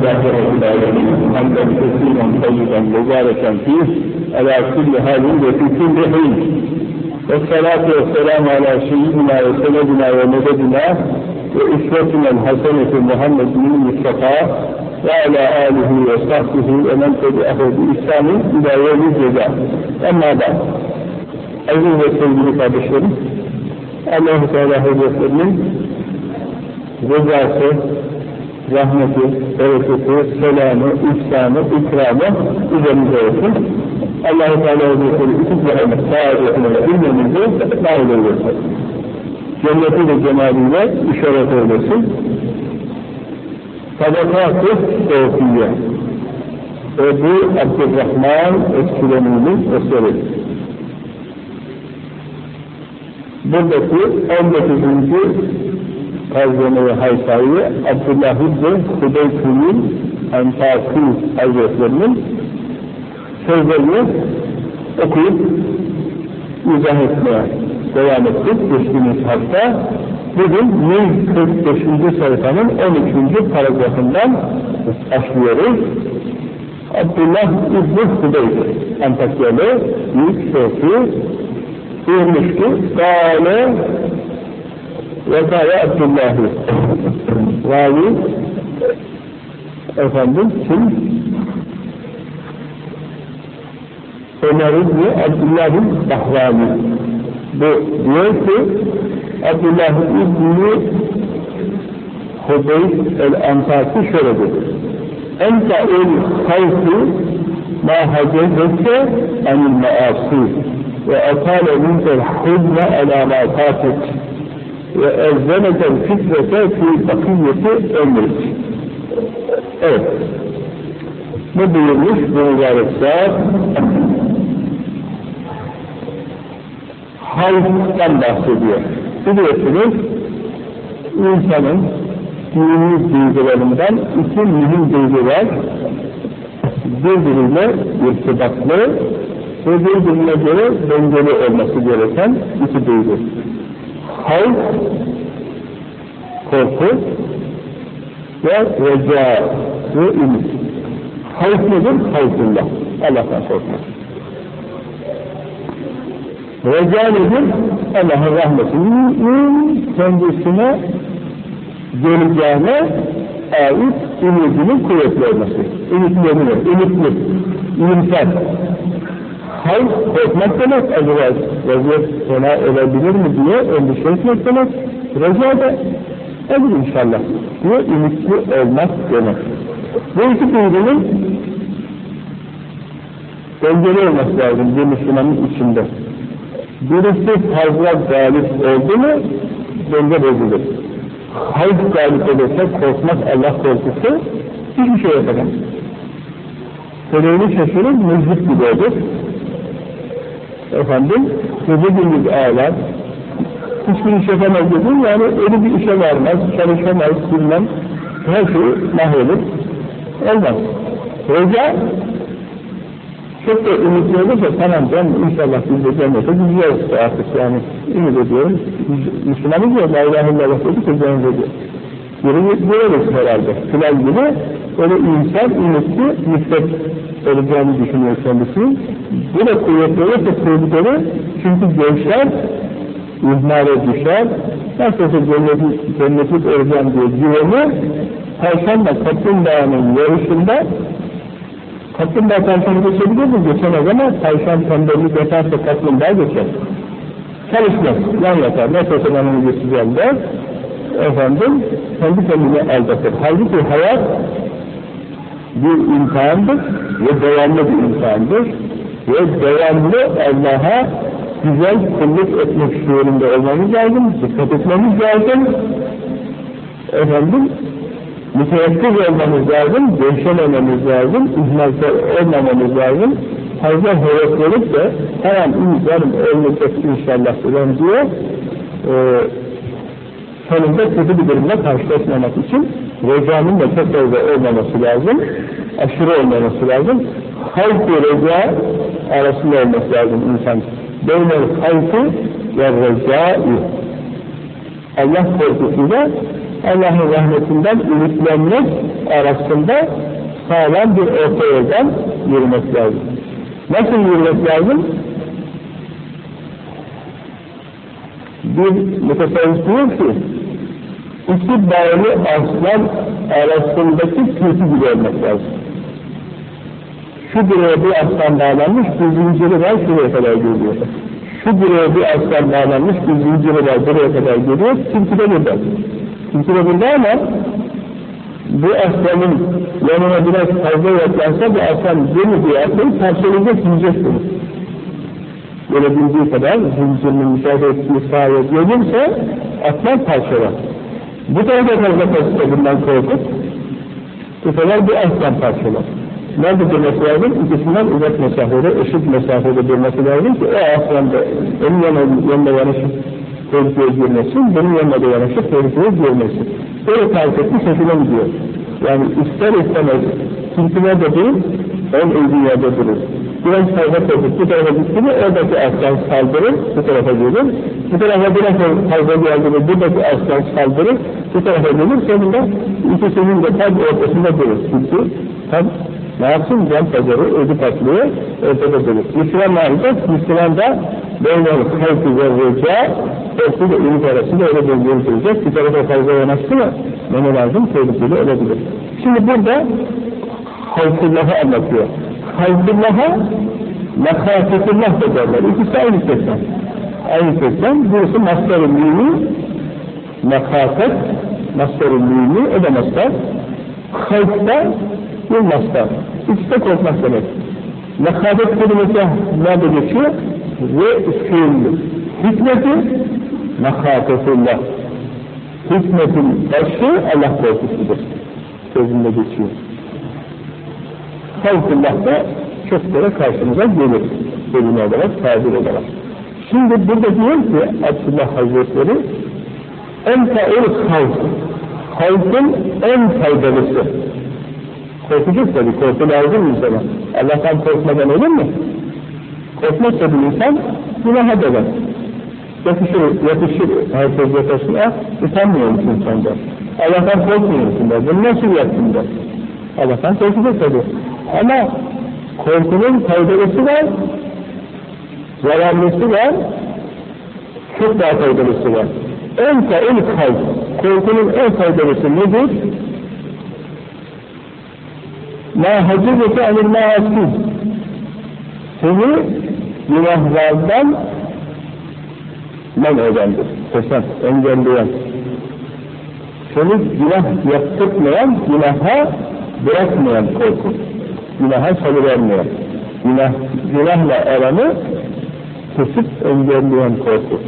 الظاهرة إلى يوم حمدا طيبا مباركا فيه على كل حال وفي كل حين. والصلاة والسلام على سيدنا وسندنا ومددنا وإسرتنا الحسنة محمد بن المصطفى وعلى آله وصحبه ومن تبعه بإحسان إلى يوم الجزاء. أما بعد أيها السيد kardeşlerim الله تعالى هو يسلم rızası rahmeti, bereketi, selamı, ihsanı, ikramı üzerimize olsun. Allah-u Teala Hazretleri bütün cehennem saadetine bilmemizi nail eylesin. Cenneti ve cemaliyle işaret eylesin. Sadakat-ı Sofiye Ebu Abdurrahman Eskulemi'nin eseri. Buradaki 19. Hazreti Haysa'yı Abdullah İbni Hübeytül'ün Entaki Hazretlerinin sözlerini okuyup izah etmeye devam ettik geçtiğimiz hafta. Bugün 145. sayfanın 13. paragrafından başlıyoruz. Abdullah İbni Hübeyt Antakyalı büyük sofi buyurmuştu. Gale ve Gale Abdullah'ı Ravi efendim kim? Ömer İbni Abdullah'ın Bahrami bu diyor ki Abdullah İbni Hudeyt el-Antaki şöyle dedi Ente el hayfı ma hacezette anil maasi ve atale minkel huzne ala ma tatik ve ezzenetel fitrete fi bakiyeti emrik evet bu buyurmuş bu mübarek zat halktan bahsediyor. Biliyorsunuz insanın dini duygularından iki mühim duygu var. Birbiriyle irtibatlı ve birbirine göre dengeli olması gereken iki duygu. Havf, korku ve reca ve ümit. Havf nedir? Havfullah. Allah'tan korkmak. Reca nedir? Allah'ın rahmetinin kendisine geleceğine ait ümidinin kuvvetli olması. Ümitlenir, ümitli, iyimser. Hayır, demek acaba vaziyet fena olabilir mi diye endişe etmek demek. Reca da olur inşallah diye ümitli olmak demek. Bu iki duygunun dengeli olması lazım bir Müslümanın içinde. Birisi fazla galip oldu mu denge bozulur. Hayır galip olursa korkmak Allah korkusu hiçbir şey yapamaz. Feleğini şaşırır, müzik gibi olur. Efendim, gece gündüz ağlar. Hiçbir iş yapamaz dedim, yani öyle bir işe varmaz, çalışamaz, bilmem. Her şeyi mahvolur. Olmaz. Reca çok da ümitli olursa tamam ben inşallah biz de cennete gideceğiz artık yani ümit ediyorum. Müslümanız ya la ilahe illallah dedik ya cennete Yürü gireriz herhalde. Filan gibi öyle insan ümitli müstet olacağını düşünüyor kendisi. Bu da kuvvetli olursa tehlikeli çünkü gençler ihmale düşer. Nasılsa cenneti, cenneti olacağım diye güveni Perşembe Kaplımbağa'nın yarışında Kaplumbağa tavşanı geçebilir mi? Geçemez ama tavşan tembellik yaparsa kaplumbağa geçer. Çalışmaz, yan yatar. Nasıl olsa ben onu geçeceğim der. Efendim, kendi kendini aldatır. Halbuki hayat bir imtihandır ve devamlı bir imtihandır. Ve devamlı Allah'a güzel kulluk etmek şuurunda olmamız lazım, dikkat etmemiz lazım. Efendim, müteyakkız olmamız lazım, gevşemememiz lazım, ihmalkar olmamamız lazım. Fazla heveslenip de hemen ümitlerim olmayacak inşallah falan diye sonunda kötü bir durumla karşılaşmamak için recanın da çok fazla olmaması lazım, aşırı olmaması lazım. Halk ve reca arasında olması lazım insan. Beynel halkı ve recai Allah korkusuyla Allah'ın rahmetinden ümitlenmek arasında sağlam bir orta yoldan yürümek lazım. Nasıl yürümek lazım? Bir mutasavvuf diyor ki, iki bağlı aslan arasındaki kötü gibi olmak lazım. Şu direğe bir aslan bağlanmış, bir zinciri var şuraya kadar geliyor. Şu direğe bir aslan bağlanmış, bir zinciri var buraya kadar geliyor, tilki de burada. Tilki de burada ama bu aslanın yanına biraz fazla yaklansa bu aslan gemi diye atlayıp parçalayacak, yiyecek bunu. Görebildiği kadar zincirinin müsaade ettiği sahaya gelirse aslan parçalar. Bu tarafa fazla kasıtla bundan korkup sefer bir aslan parçalar. Nerede durması lazım? İkisinden uzak mesafede, eşit mesafede durması lazım ki o aslan da onun yanına, yanına yanaşıp tehlikeye girmesin, benim yanına da yanaşıp tehlikeye girmesin. Böyle tarif etti, sefine gidiyor. Yani ister istemez tilkiler de değil, en uygun yerde durur. Biraz fazla korkup bu tarafa gitti mi oradaki aslan saldırır, bu tarafa gelir. Bu tarafa biraz fazla geldi mi buradaki aslan saldırır, bu tarafa gelir. Sonunda ikisinin de tam ortasında durur. Çünkü tam ne yapsın? Can pazarı, ödü patlıyor, ortada durur. Müslüman yapacak? Müslüman da böyle kalkı ve reca, korku ve ümit arasında öyle bir duracak. Bir tarafa fazla yanaştı mı? Ne lazım? Tehlikeli olabilir. Şimdi burada Havkullah'ı anlatıyor. Havkullah'a Mekafetullah da derler. İkisi aynı kökten. Aynı kökten. Birisi mastar-ı mümin, mekafet, mastar-ı mümin, o da mastar. Havk da bir mastar. İkisi de korkmak demek. Mekafet kelimesi nerede geçiyor? Ve fiil. Hikmeti mekafetullah. Hikmetin başı Allah korkusudur. Sözünde geçiyor. Havkullah da çok kere karşımıza gelir. Bölüm olarak, tabir olarak. Şimdi burada diyor ki Abdullah Hazretleri en ta'ul havk. Havkın en faydalısı. Korkacak tabii, korku lazım insana. Allah'tan korkmadan olur mu? Korkmazsa bir insan günaha döner. Yapışır, yapışır herkes yakasına, utanmıyor musun senden? Allah'tan korkmuyor musun der, bunu nasıl yaptın der. Allah'tan korkacak tabii. Ama korkunun faydalısı var, zararlısı var, çok daha faydalısı var. En faydalı kalp, korkunun en faydalısı nedir? Ma hacibete anil maasin. Seni günahlardan men edendir. Kesen, engelleyen. Seni günah yaptırmayan, günaha bırakmayan korku. Günaha salıvermeyen. Günah, günahla aranı kesip engelleyen korku.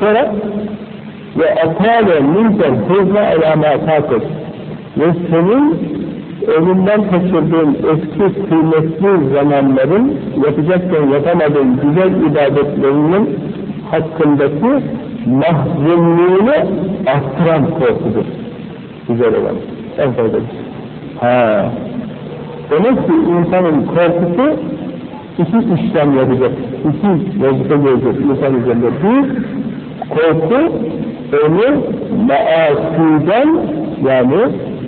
Sonra ve atâle minkel hızla alamatatık ve senin elinden kaçırdığın eski kıymetli zamanların yapacakken yapamadığın güzel ibadetlerinin hakkındaki mahzunluğunu arttıran korkudur. Güzel olan. En faydalısı. Ha. Demek ki insanın korkusu iki işlem yapacak. İki vazife görecek insan üzerinde. Bir, korku onu maasiden yani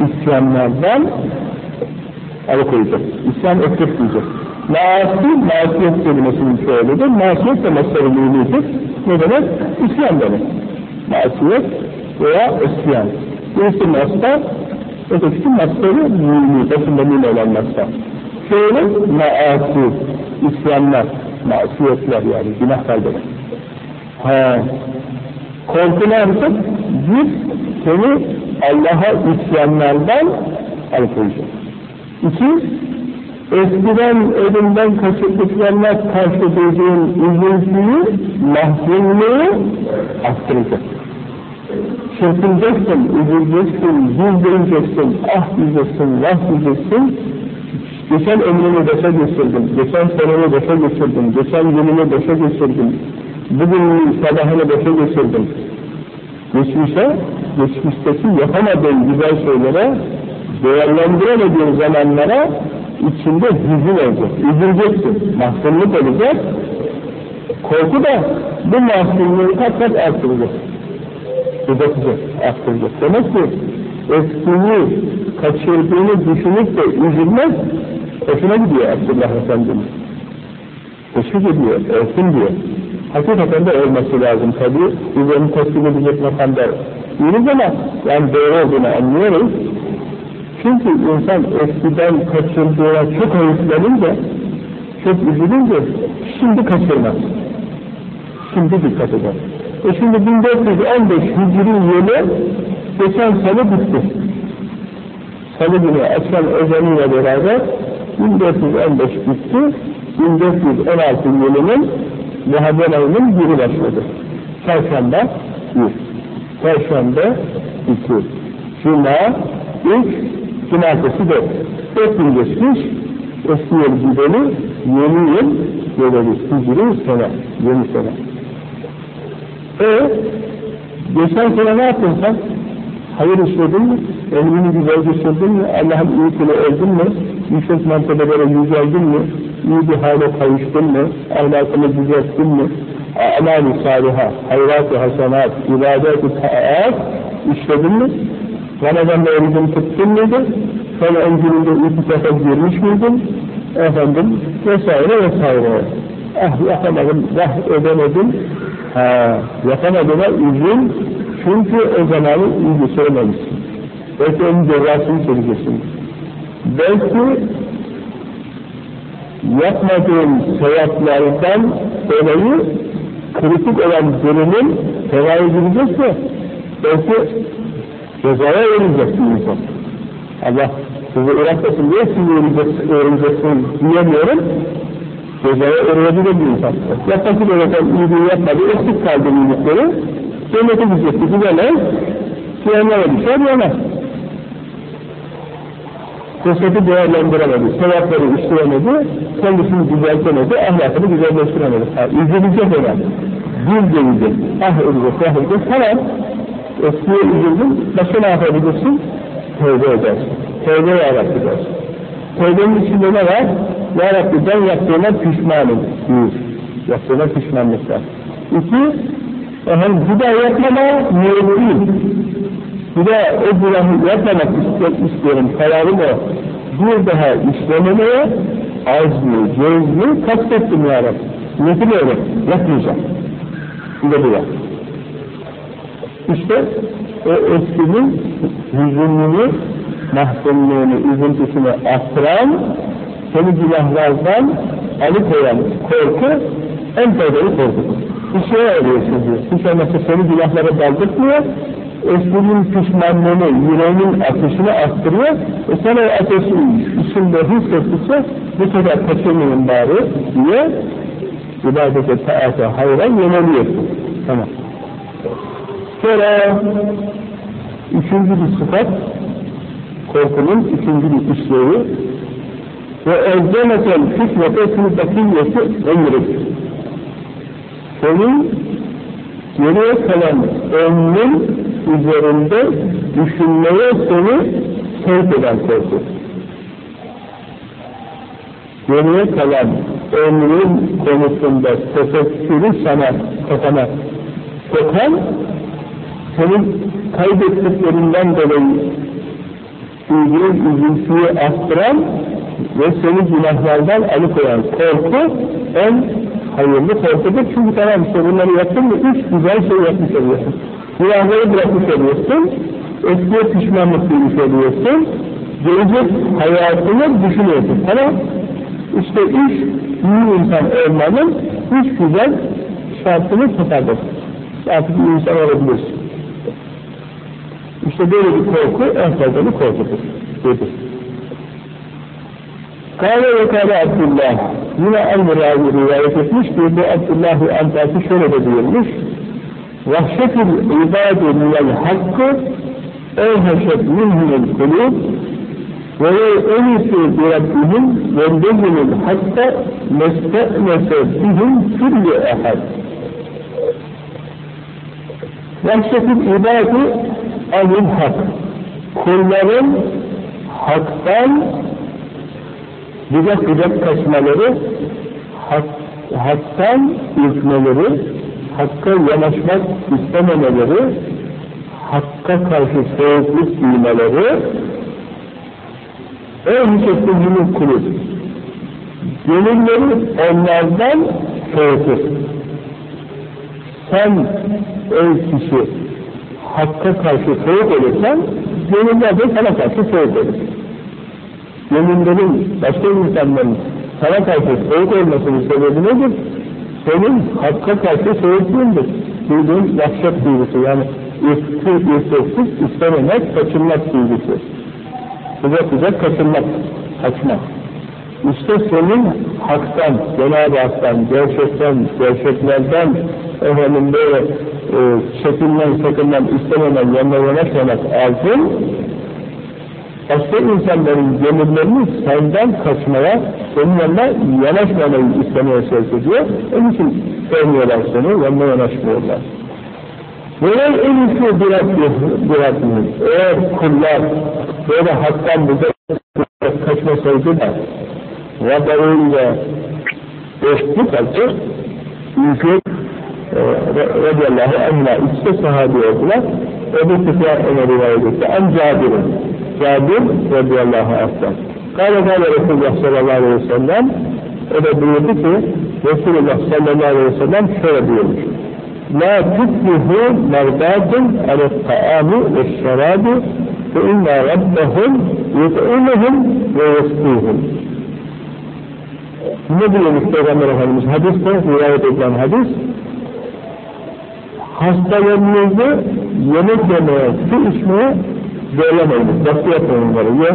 isyanlardan alıkoyacak. İsyan ettirmeyecek. Maasi, masiyet kelimesinin söyledi. Masiyet de mühimidir. Ne demek? İsyan demek. Masiyet veya isyan. Birisi mastar, ötekisi mastarı mühimi, başında mühim olan mastar. Şöyle maasi, isyanlar, masiyetler yani günahlar demek. Ha, korku ne yapacak? Bir, seni Allah'a isyanlardan alıkoyacak. İki, eskiden elinden kaçırdıklarına karşı duyduğun üzüntüyü, mahzunluğu arttıracak. Çırpınacaksın, üzüleceksin, gizleyeceksin, ah diyeceksin, vah diyeceksin. Geçen ömrünü boşa geçirdin, geçen seneni boşa geçirdin, geçen gününü boşa geçirdin, bugün sabahını boşa geçirdin. Geçmişe, geçmişteki yapamadığın güzel şeylere değerlendiremediğin zamanlara içinde hüzün olacak, üzüleceksin, mahzunluk olacak. Korku da bu mahzunluğu kat kat artıracak. Uzatacak, arttıracak. Demek ki eskiyi kaçırdığını düşünüp de üzülmez, hoşuna gidiyor Abdullah Efendimiz. Teşvik ediyor, ölsün diyor. Hakikaten de ölmesi lazım tabi. Üzerini teslim edecek makamda değiliz ama yani doğru olduğunu anlıyoruz. Çünkü insan eskiden kaçırdığına çok öğütlenince, çok üzülünce şimdi kaçırmaz. Şimdi dikkat eder. E şimdi 1415 Hicri yılı geçen sene bitti. Salı günü açan ezanıyla beraber 1415 bitti. 1416 yılının Muharrem ayının biri başladı. Çarşamba bir. Perşembe iki. Cuma üç. Cumartesi dört. Dört gün geçmiş. Eski yıl gideli yeni yıl geleli. Hicri sene. Yeni sene. E geçen sene ne yaptın sen? Hayır işledin mi? Elini güzel geçirdin mi? Allah'ın iyi kulu öldün mü? Yüksek mertebelere yüceldin mi? İyi bir hale kavuştun mu? Ahlakını düzelttin mi? A'mal-i saliha, hayrat-ı hasenat, ibadet-i taat işledin mi? Ramazan'da orucunu tuttun muydu? Sonra öncülünde itikafa girmiş miydin? Efendim, vesaire vesaire. Ah yapamadım, vah edemedim. Ha, yapamadığına üzül, çünkü o zamanı iyi geçirememişsin. Belki onun cezasını çekeceksin. Belki yapmadığın sevaplardan dolayı kritik olan durumun tevayı girecekse belki cezaya verilecek bir insan. Allah sizi uğraşmasın diye sizi öğreneceksiniz diyemiyorum. Cezaya uğrayabilir bir insan. Yapması gereken iyiliği yapmadı, eksik kaldı iyilikleri. Cennete gidecekti, gidemez. Cehenneme düşer, yemez. Fırsatı değerlendiremedi, sevapları işleyemedi, kendisini düzeltemedi, ahlakını güzelleştiremedi. Ha, üzülecek ona. Gül gelecek, ah edecek, ah edecek, tamam. Eskiye üzüldün, başka ne yapabilirsin? Tövbe edersin. Tövbe yarabbi dersin. Tövbenin içinde ne var? Ya Rabbi ben yaptığıma pişmanım. Bir, yaptığıma pişmanlık var. İki, efendim, bir yapmama niyetliyim. Bir o günahı yapmamak istiyorum, kararım o. Bir daha işlememeye azmi, cezmi kastettim ya Rabbi. Niyetim öyle, yapmayacağım. Bir de bu var. İşte o eskinin hüzünlüğünü, mahzunluğunu, üzüntüsünü arttıran, seni günahlardan alıkoyan korku en faydalı korkudur. Bir şey arıyorsun diyor. Hiç olmazsa seni günahlara daldırtmıyor, eskinin pişmanlığını, yüreğinin ateşini arttırıyor, e sen o ateşin içinde hissettikçe bu sefer kaçırmayın bari diye ibadete, taata, hayra yöneliyorsun. Tamam. Sonra üçüncü bir sıfat, korkunun üçüncü bir işlevi ve evzeneten hikmete fil bakiyeti ömrü. Senin geriye kalan ömrün üzerinde düşünmeye seni sevk eden korku. Geriye kalan ömrün konusunda tefekkürü sana, kafana sokan, senin kaybettiklerinden dolayı duyduğun üzüntüyü arttıran ve seni günahlardan alıkoyan korku en hayırlı korkudur. Çünkü tamam işte bunları yaptın mı üç güzel şey yapmış oluyorsun. Günahları bırakmış oluyorsun, eskiye pişmanlık duymuş oluyorsun, gelecek hayatını düşünüyorsun. Tamam, işte üç iyi insan olmanın üç güzel şartını tutardır. Artık iyi insan olabilirsin. İşte böyle bir korku en fazlalı korkudur. Dedi. Kâle ve kâle Abdullah. Yine aynı ravi rivayet etmiş ki bu Abdullah-ı Antasi şöyle de buyurmuş. Vahşetul ibâdu minel hakkı evheşet minhumul kulub ve enisi bi rabbihim ve lezimil hatta meste'nese bihim külli ehad. Vahşetul ibâdu anil hak. Kulların haktan bucak bucak kaçmaları, hak, haktan ürkmeleri, hakka yanaşmak istememeleri, hakka karşı soğukluk duymaları en yüksekliğinin kulu. Gönülleri onlardan soğutur. Sen ey kişi hakka karşı soğuk olursan gönüller de sana karşı soğuk olur. Gönüllerin başka insanların sana karşı soğuk olmasının sebebi nedir? Senin hakka karşı soğukluğundur. Duyduğun vahşet duygusu yani ürkü, ürküsüz istememek, kaçınmak duygusu. Sıcak sıcak kaçınmak, kaçmak. İşte senin haktan, Cenab-ı Hak'tan, gerçekten, gerçeklerden efendim böyle e, çekinmen, sakınman, istememen, yanına yanaşmamak altın başka insanların gönüllerini senden kaçmaya, senin yanına yanaşmamayı istemeye sevk ediyor. Onun için sevmiyorlar seni, yanına yanaşmıyorlar. Böyle en iyisi bırakmıyor. Eğer kullar böyle haktan bize kaçmasaydı da vadarıyla eşlik kalktı, çünkü e, radiyallahu anh'a ikisi sahabi oldular. Ebu Süfyan Ömer rivayet etti. En Cabir'in. Cabir radiyallahu anh'tan. Kale kale Resulullah sallallahu aleyhi ve sellem o da buyurdu ki Resulullah sallallahu aleyhi ve sellem şöyle buyurmuş. La tutluhu merdatun alet ta'ami ve şerabi fe inna rabbehum yut'umuhum ve yeskûhum. Ne diyormuş Peygamber Efendimiz? Hadiste rivayet edilen hadis hastalarınızı yemek yemeye, su içmeye zorlamayınız. Baskı yapmayın onları. Ye,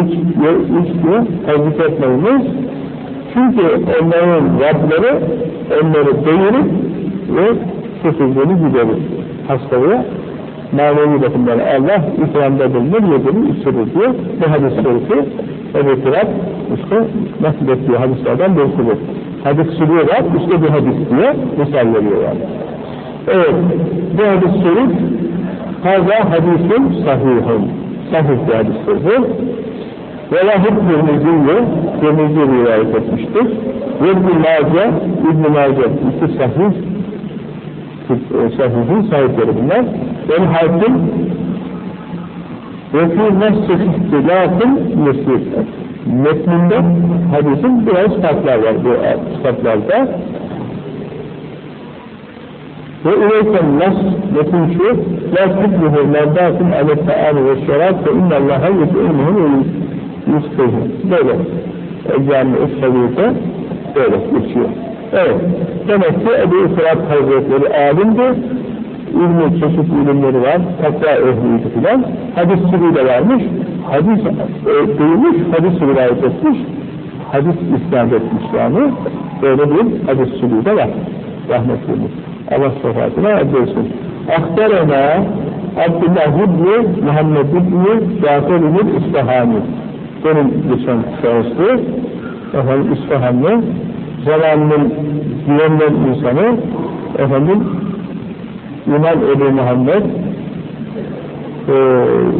iç, ye, iç diye etmeyiniz. Çünkü onların Rabları onları doyurur ve susuzluğunu giderir. Hastalığı manevi bakımdan Allah ikramda bulunur, yedirir, içirir diye bu hadis şerifi Ebu Fırat işte nasıl ettiği hadislerden birisidir. Hadis sürüyorlar, işte bir hadis diye misal veriyor yani. Evet, bu hadis-i Haza hadisin sahihun. Sahih bir hadistir bu. Ve lahut Tirmizi'yi Tirmizi rivayet etmiştir. Ve İbn-i Mace, İbn-i Mace iki sahih sahihin sahipleri bunlar. El hakim ve fî nefsi ihtilafın yesir. Metninde hadisin biraz farklar var bu kitaplarda. Ve ileyken nas metin şu la tüblihu merdatun alet ta'amu ve şerat ve innallaha yut'ilmuhu ve yusfuhu. Böyle. Ecami Üstadiyete böyle geçiyor. Evet. Demek ki Ebu İfrat Hazretleri alimdi. İlmi, çeşit ilimleri var. Takva ehliydi filan. Hadis sürü de varmış. Hadis e, duymuş, hadis rivayet etmiş. Hadis isnat etmiş yani. Böyle bir hadis sürü de var. Rahmetlimiz. Allah sıfatına erdirsin. Aktarena Abdullah İbni Muhammed İbni Cafer İbni İsfahani. Benim geçen şahıstı efendim İsfahanlı zamanının güvenilen insanı efendim İmam Ebu Muhammed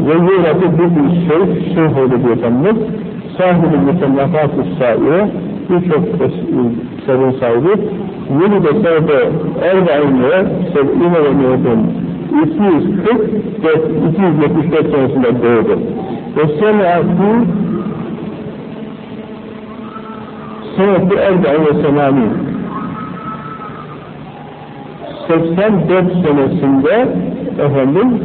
ve yuradı bir şeyh şeyh oldu diye tanınır. Sahibi mütennafat-ı saire birçok eserin sahibi yeni de sebe erbainle seb'ine ve neyden 244 274 senesinde doğdu. Ve senatı senatı erbain ve senani 84 senesinde efendim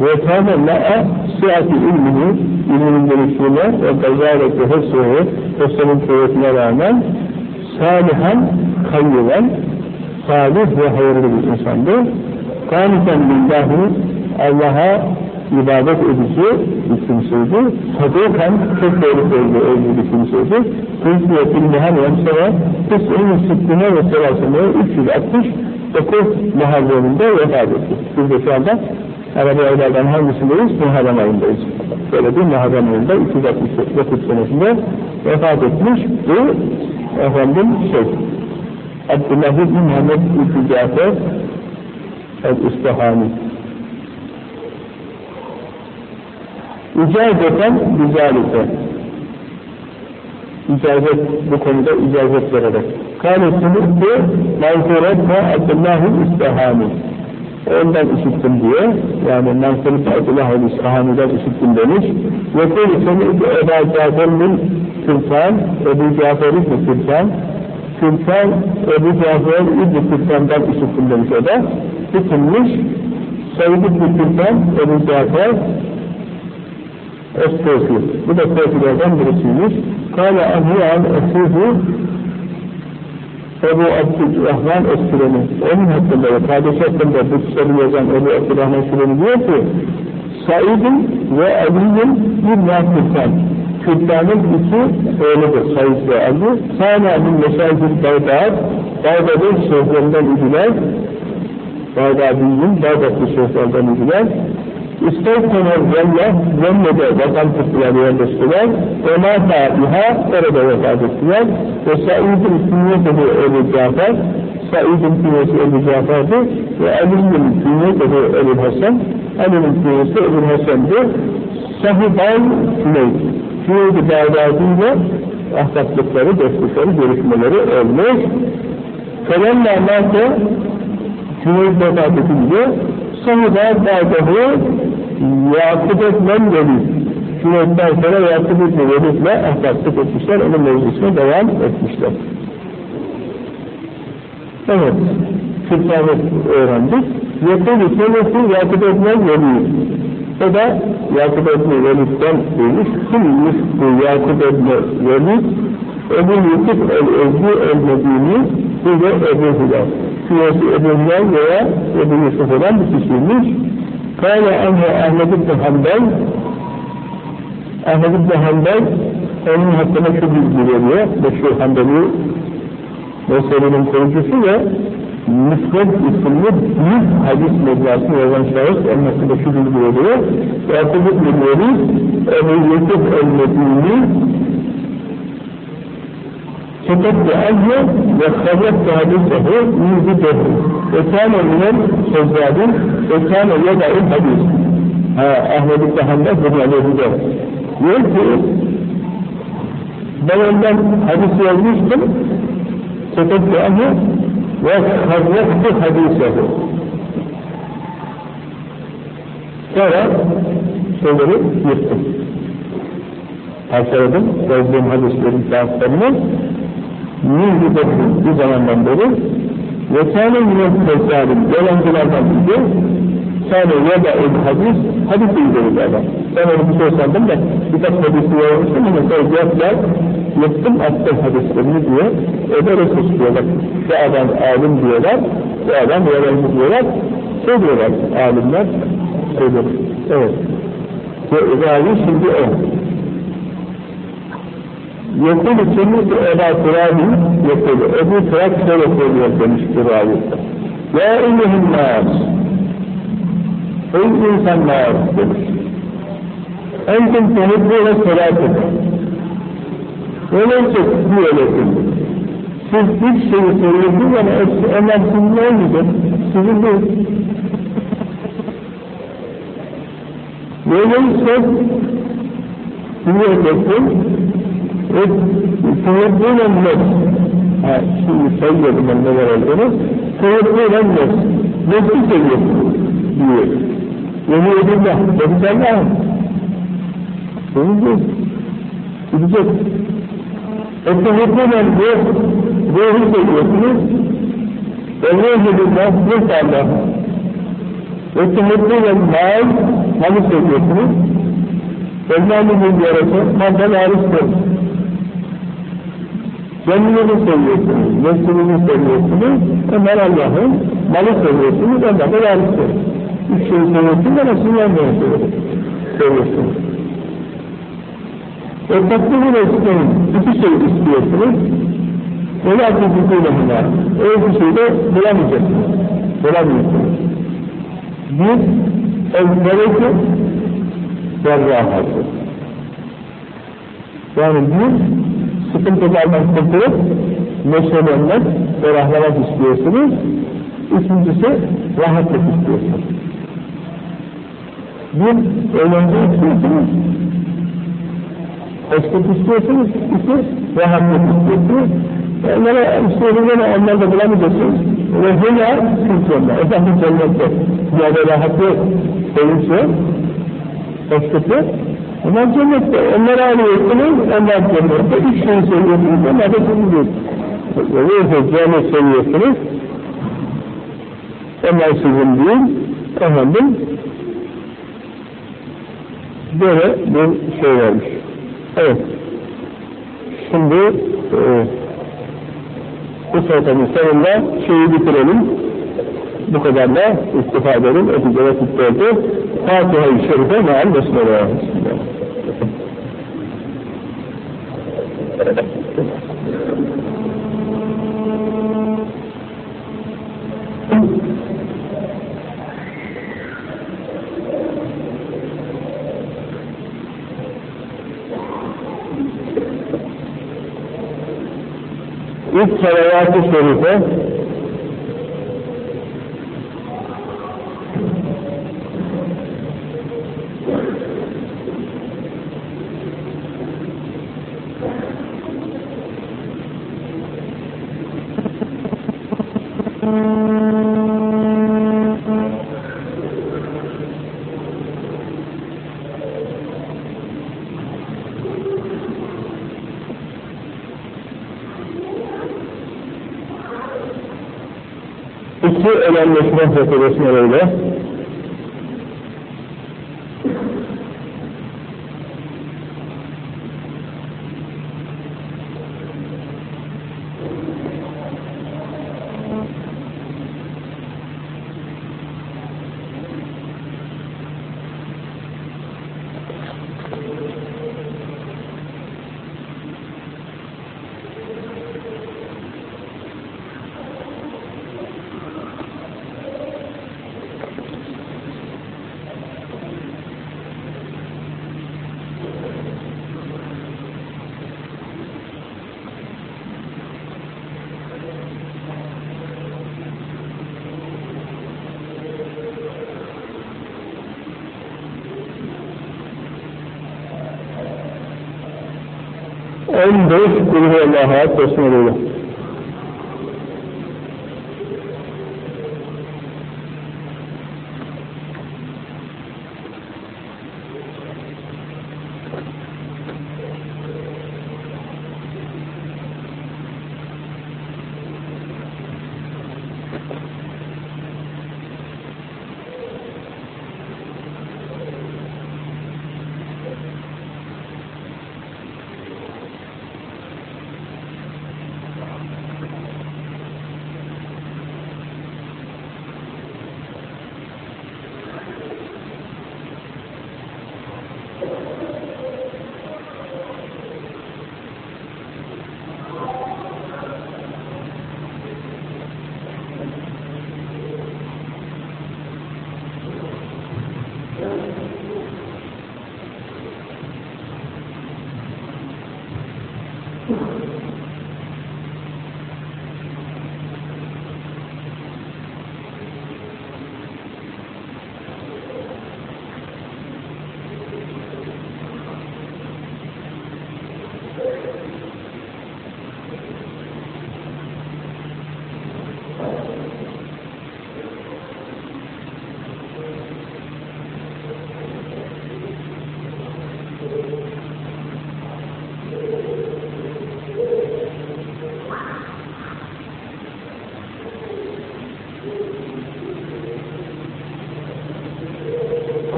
ve ma'a sıhhati ilmini ilminin geliştiğine ve gazâreti hırsığı Resul'ün kuvvetine rağmen salihan, kayyılan salih ve hayırlı bir insandı. Kâniten billahi Allah'a ibadet edici bir kimseydi. Sadıkan çok doğru söylüyor bir kimseydi. Hızliyetin muhan yemseve kısmının sıkkına ve sevasını 369 muharreminde vefat etti. Biz de şu anda Arabi aylardan hangisindeyiz? Muharrem ayındayız. Böyle bir Muharrem ayında 269 senesinde vefat etmiş bu efendim şey Abdullah bin Muhammed İbn Cafer el-İstihani İcazeten bizalike icazet bu konuda icazet vererek. Kâle sınıftı mağfiret ve Abdullah-ı İstihani. Ondan işittim diye, yani Mansur-ı Fatilah-ı İsfahani'den işittim demiş. Yekûl seni Ebu Cafer'in Kürtan, Ebu Cafer İbni Kürtan, Kürtan Ebu Cafer İbni Kürtan'dan demiş o da. Bitirmiş, Said İbni Kürtan, Ebu Cafer, Estofi. Bu da Stofilerden birisiymiş. Kâle ahiyân esîhû Ebu Abdülrahman Esireni, onun hakkında ve kardeş hakkında bu kitabı yazan Ebu Abdülrahman Esireni diyor ki, Said'in ve Ali'nin bir nâkırtan, Kürtlerin iki oğludur Said ve Ali, Sâna bin Meşâhid Bağdat, Bağdat'ın şeyhlerinden idiler, Bağdat'ın, Bağdat'lı şeyhlerden idiler, İsterseler zelle, zellede vatan tuttular, yerleştiler. Ma ta'iha, orada vefat ettiler. Ve Said'in künyeti Ebu Cafer, Said'in künyesi Ebu Cafer'di. Ve Ali'nin künyeti Ebu Hasan, Ali'nin künyesi Ebu Hasan'dı. Sahibal Cüneyt, Cüneyt-i Bağdadi'yle ahbaplıkları, dostlukları, görüşmeleri olmuş. Felemle mâke Cüneyt vefat edince Sonra ba'dahu Yakup etmem velid. Cüneyt'ten sonra Yakup etme velidle ahbaplık etmişler, onun mevzusuna devam etmişler. Evet, Kürtlanet öğrendik. Yakın senesi Yakup etmem velid. O da Yakup etme velidden demiş. Kimmiş bu Yakup etme velid? Ebu Yusuf el-Ezgi el-Medini, bu da Ebu Hilal kıyası Ebu Hilal veya Ebu Yusuf olan bir kişiymiş. Kâle anhe Ahmet ibn Hanbel Ahmet ibn Hanbel onun hakkında şu bilgi veriyor. Meşhur Hanbeli meselenin kurucusu ve Müsned isimli büyük hadis mecrasını yazan şahıs onun hakkında şu bilgi veriyor. Yakup ibn Velid Ebu Yusuf el-Medini ستد أجر هذه حديثه من ذكره وكان من الحجاج وكان يدع الحديث. أهل التحمس بن عليه الجواب يلقي بيان حديث المسلم ستد أجر واستجبت حديثه ترى تدري يفتح. هكذا تقدم هذا الشيء تعبتنا Min bir zamandan beri ve kâne minel tezzalim yalancılardan biri kâne yeda'il hadis hadis uydurdu adam. Ben onu bir şey sandım da birkaç hadisi yazmıştım ama sonra cevaplar attım hadislerini diye öbür esus diyorlar. Bu adam alim diyorlar, bu adam yalancı diyorlar. Söylüyorlar alimler, söylüyorlar. Evet. Ve ravi şimdi o. Yekulu semi'tu Eba Turabi yekulu. Ebu Turab şöyle söylüyor demiştir ravi. Ya eyyuhun nas. Ey insanlar demiş. Entum tehibbüle selatın. Öyleyse diyelesin. Siz bir şeyi söylüyorsunuz ama onlar sizin olmayacak? Sizin değil. Öyleyse diyeceksin تهدون النفس şimdi sayıyorum ben neler olduğunu تهدون النفس nefsi seviyorsun diyor yemin edilme nefis Allah'ım senin değil gidecek اَتَهُدُّنَ النَّفْسِ ruhu seviyorsunuz اَوْرُهُ بِاللّٰهِ nefs Allah'ım اَتَهُدُّنَ الْمَالِ malı seviyorsunuz Evlâminin yarası maldan hariçtir. Kendinizi seviyorsunuz, nefsinizi seviyorsunuz, onlar Allah'ın, malı seviyorsunuz, onlar da hariçtir. Üç şeyi seviyorsunuz ama siz onları seviyorsunuz. E tatlının isteyin, iki şey istiyorsunuz, öyle akıbıkıyla bunlar. Öyle bir şey de bulamayacaksınız, bulamıyorsunuz. Bir, el-meleki ve Yani bir, sıkıntılardan kurtulup neşelenmek, ferahlamak istiyorsunuz. İkincisi, rahatlık istiyorsunuz. Bir, eğlence istiyorsunuz. Hoşluk istiyorsunuz. İki, rahatlık istiyorsunuz. Onlara ama onları da bulamayacaksınız. Ve hüna kültürler. Efendim cennette. Dünyada rahat yok. Sevinç yok. Yok. Onlar cennette. Onları arıyorsunuz. Onlar cennette. Üç şeyi seviyorsunuz. Onlar da seviyorsunuz. Ruhu cennet seviyorsunuz. Onlar sizin değil. Efendim böyle bir şey vermiş. Evet. Şimdi e, bu sayfanın sonunda şeyi bitirelim. Bu kadar da istifade edelim. Ötüce vakit doldu. Fatiha-i Şerife meal besmele. İlk salavat-ı şerife iki önemleşme besmeleyle on beş Kulhu Allah'a besmeleyle. Fatiha-i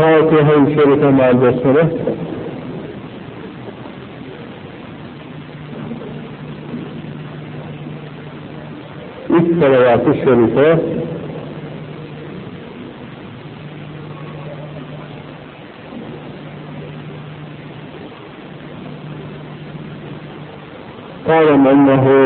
الفاتحة الشريفة مع البسملة الصلوات الشريفات قال أنه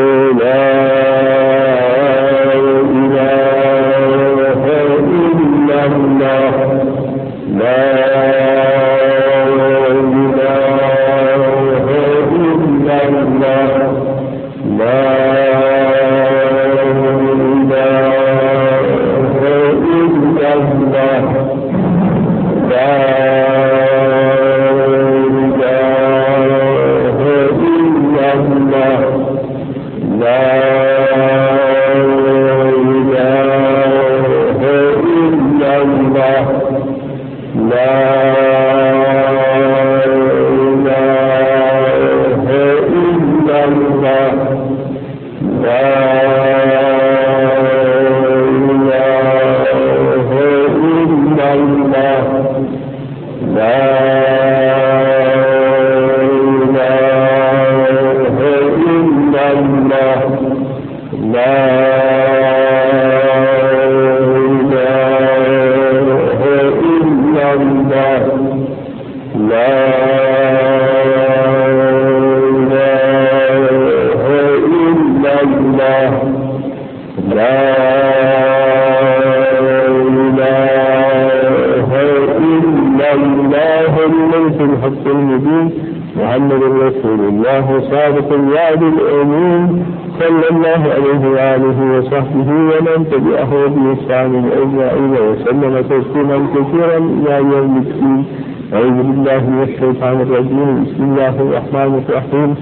الوعد الأمين صلى الله عليه وآله وصحبه ومن تبعه بإحسان أجمعين وسلم تسليما كثيرا إلى يوم الدين. أعوذ بالله من الشيطان الرجيم. بسم الله الرحمن الرحيم.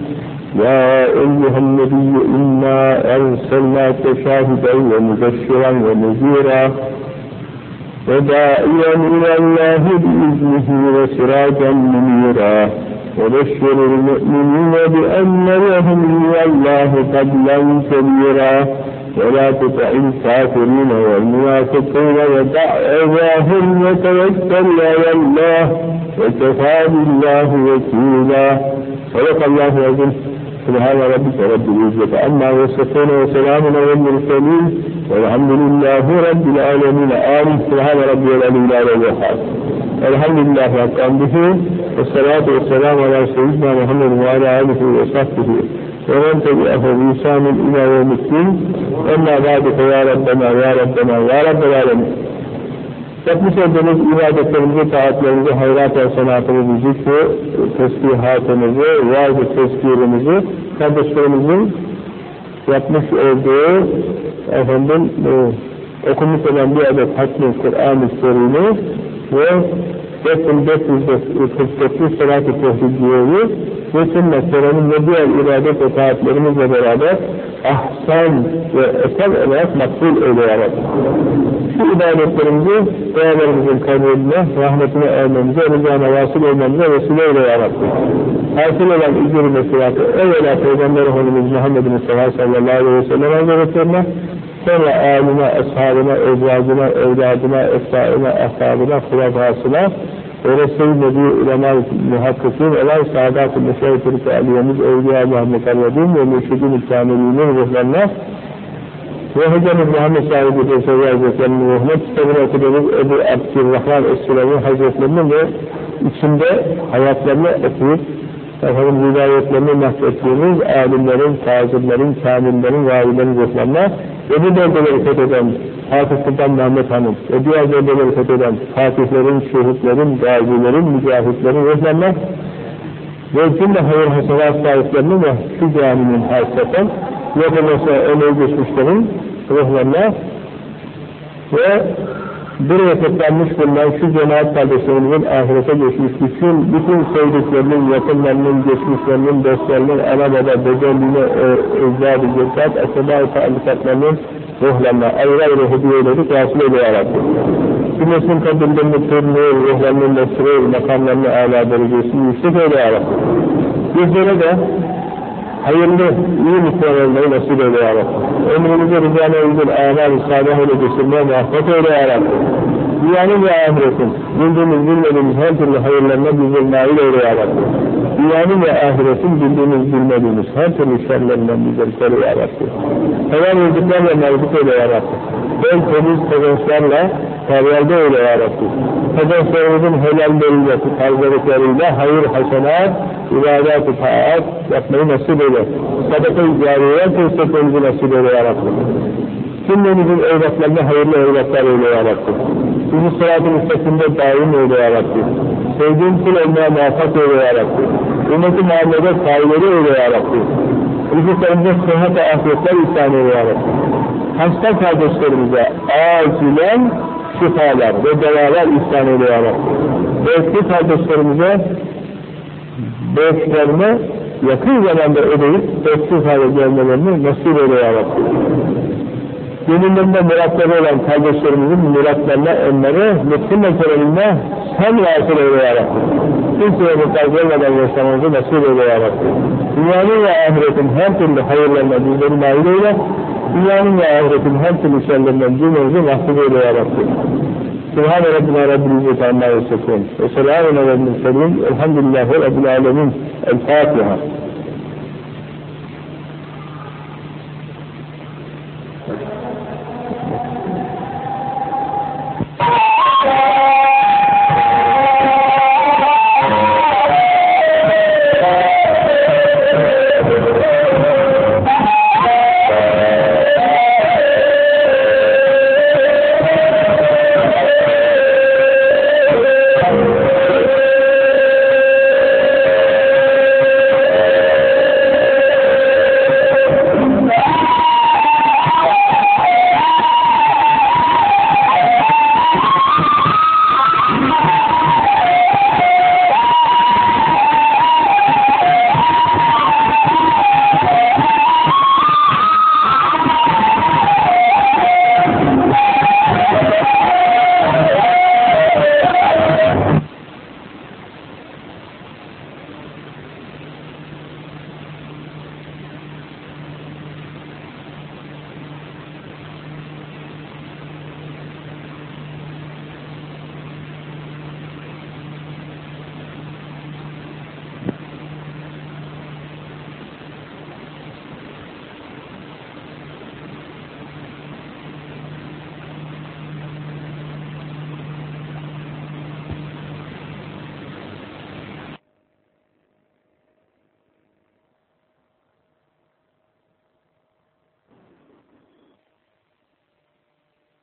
يا أيها النبي إنا أرسلناك شاهدا ومبشرا ونذيرا وداعيا إلى الله بإذنه وسراجا منيرا. وبشر المؤمنين بأن لهم من الله فضلا كبيرا. ولا تطع الكافرين والمنافقين ودع أذاهم وتوكل على الله وكفى بالله وكيلا. صدق الله العظيم. سبحان ربك رب العزة عما يصفون وسلام على المرسلين والحمد لله رب العالمين. آمين. سبحان ربي العلي العظيم. الحمد لله حق والصلاة والسلام على سيدنا محمد وعلى آله وصحبه ومن تبعه بإحسان إلى يوم الدين. أما بعد فيا ربنا يا ربنا يا رب العالمين. Yapmış olduğumuz ibadetlerimizi, taatlerimizi, hayrat ve sanatımızı, zikri, tesbihatımızı, vaaz-ı tezkirimizi, kardeşlerimizin yapmış olduğu efendim e, okumuş olan bir adet hatmi Kur'an-ı ve 4449 salat-ı tehdidiyeli ve sünnetlerin ve diğer ibadet ve taatlerimizle beraber ahsan ve eser olarak makbul eyle yarabbim. Şu ibadetlerimizi dualarımızın kabulüne, rahmetine ermemize, rızana vasıl olmamıza vesile eyle yarabbim. Hasıl olan icri mesulatı evvela Peygamber Efendimiz Muhammed Mustafa sallallahu aleyhi ve sellem hazretlerine sonra âline, ashabına, evladına, evladına, efsaine, ashabına, hulafasına ve Resul-i Nebi ulema muhakkikin olay saadat-ı meşayet-i aliyemiz evliya-ı mukarrabin ve mürşidin-i kamilinin ruhlarına ve Hocamız Muhammed sahibi Peygamber Hazretleri'nin ruhuna kitabını okuduğumuz Ebu Abdülrahman Es-Süleyman Hazretlerinin ve içinde hayatlarını okuyup efendim rivayetlerini mahvettiğimiz alimlerin, fazılların, kamillerin, valilerin ruhlarına bu bölgeleri fetheden Hafız Sultan Mehmet Hanım ve diğer bölgeleri fetheden fatihlerin, şehitlerin, gazilerin, mücahitlerin ruhlarına ve cümle hayır hasenat sahiplerinin ve şu caminin hasreten yapılması emeği geçmişlerin ruhlarına ve buraya toplanmış bulunan şu cemaat kardeşlerimizin ahirete geçmiş bütün, bütün sevdiklerinin, yakınlarının, geçmişlerinin, dostlarının, ana baba, bedelliğine, ecdadı, cekat, asabai taalukatlarının ruhlarına ayrı ayrı hediyeleri vasıl ediyor Rabbi. Cümlesinin kabulde mutlu, ruhlarının nesri, makamlarını âlâ derecesini yüksek Rabbi. Bizlere de hayırlı, iyi Müslüman olmayı nasip eyle ya Rabbi. Ömrümüzü rızana uygun amal-i salih ile geçirmeye muhabbet eyle ya Rabbi. Dünyanın ve ahiretin, bildiğimiz bilmediğimiz her türlü hayırlarına bizleri nail eyle ya Rabbi. Dünyanın ve ahiretin bildiğimiz bilmediğimiz her türlü şerlerinden bizleri koru ya Rabbi. Helal rızıklarla mevcut eyle ya Rabbi. Bel temiz kazançlarla feryalde eyle ya Rabbi. Kazançlarımızın helalleriyle, tarzlarıyla hayır, hasenat, ibadet-i taat yapmayı nasip eyle. Sadaka-i cariyeler testeklerimizi nasip eyle ya Rabbi. Cümlemizin evlatlarına hayırlı evlatlar eyle ya Rabbi. Bizi sırat-ı müstakimde daim eyle ya Rabbi. Sevdiğin kul olmaya muvaffak eyle ya Rabbi. Ümmeti Muhammed'e sahileri eyle ya Rabbi. Rızıklarımıza sıhhat ve afiyetler ihsan eyle ya Rabbi. Kardeşlerimize acilen şifalar ve davalar ihsan eyle ya Rabbi. Kardeşlerimize borçlarını yakın zamanda ödeyip eksiz hale gelmelerini nasip eyle ya. Gönüllerinde muratları olan kardeşlerimizin muratlarına onları mutlu meselelinde sen vasıl eyle ya Rabbi. Kimseye mutlaka gelmeden yaşamamızı nasip eyle ya Rabbi. Dünyanın ve ahiretin her türlü hayırlarına bizleri nail eyle. Dünyanın ve ahiretin her türlü şerlerinden cümlemizi mahsul eyle ya Rabbi. Subhane Rabbina Rabbil İzzet Amma Yusufun. Ve selamun aleyhi ve sellem. Elhamdülillahi Rabbil Alemin. El Fatiha.